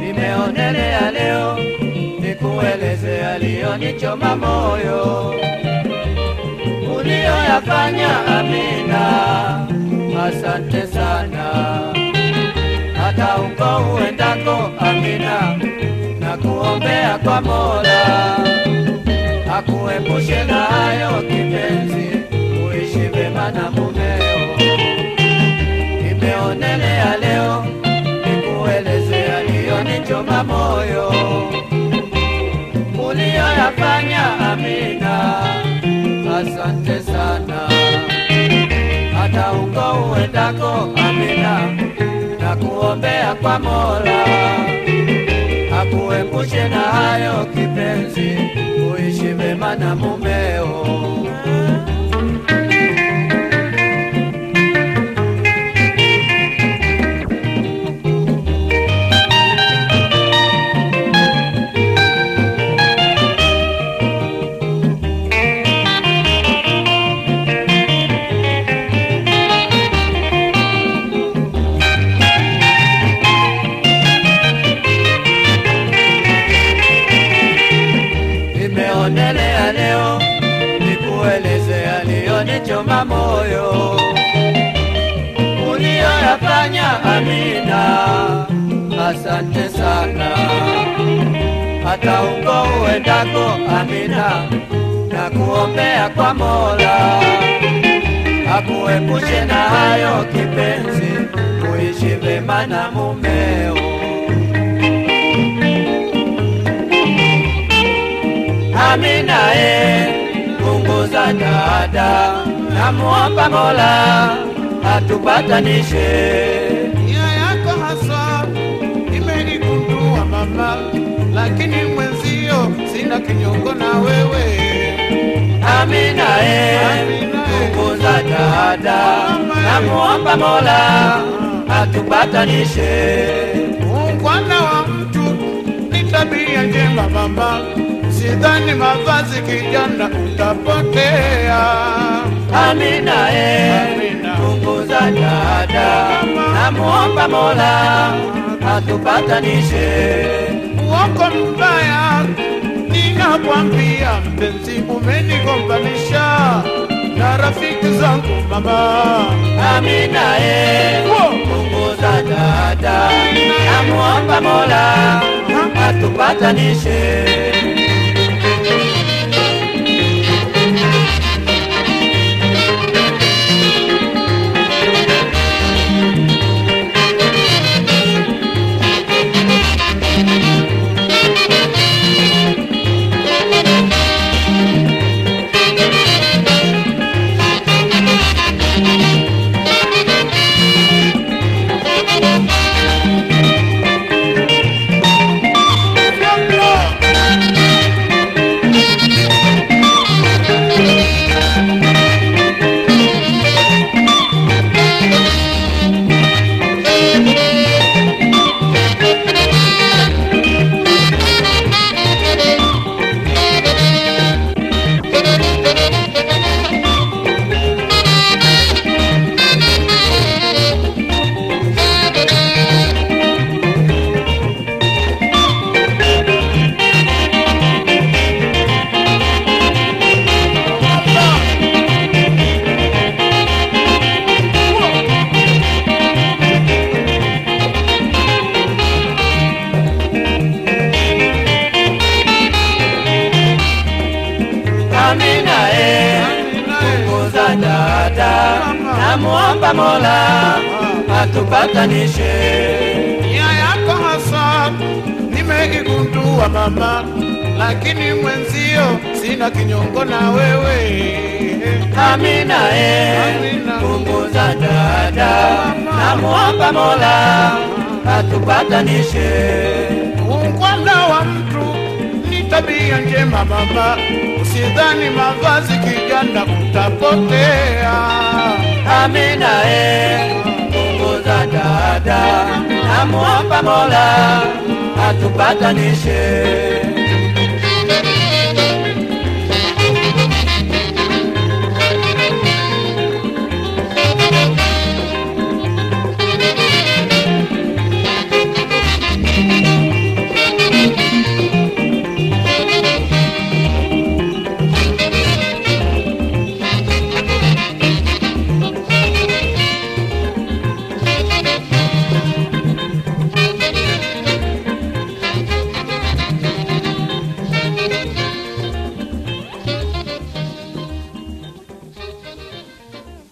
Nimeonelea leo nikueleze aliyonichoma moyo. Uliyoyafanya Amina, asante sana. Hata uko uendako Amina, na kuombea kwa Mola. Akuepushe na hayo kipenzi, na mumeo. Nimeonelea leo nikueleze yaliyonichoma moyo uliyoyafanya Amina, asante sana. Hata uko uendako Amina, na kuombea kwa Mola akuepushe na hayo kipenzi, uishi vema na mumeo. Uliyoyafanya Amina, asante sana. Hata uko uendako Amina, na kuombea kwa Mola. Akuepushe na hayo kipenzi, uishi vema na mumeo. Amina e, punguza dada, namuomba Mola atupatanishe. nia yako hasa imeigundua mama, lakini mwenzio sina kinyongo na wewe. Amina e, punguza dada, namuomba Mola atupatanishe. Ungwana wa mtu ni tabia njema mama, sidhani mavazi kijana utapotea. Amina e, Amina. Punguza dada, namuomba Mola atupatanishe. uongo mbaya ninakwambia, mpenzi, umenigombanisha na rafiki zangu mama. Amina e, punguza dada, namuomba Mola atupatanishe. Namuomba Mola atupatanishe. Nia yako hasa nimeigundua mama, lakini mwenzio sina kinyongo na wewe. Amina e, Amina. punguza dada, namuomba Mola atupatanishe. Ungwana wa mtu ni tabia njema mama, usidhani mavazi kijana utapotea. Amina e, punguza dada, namuomba Mola atupatanishe.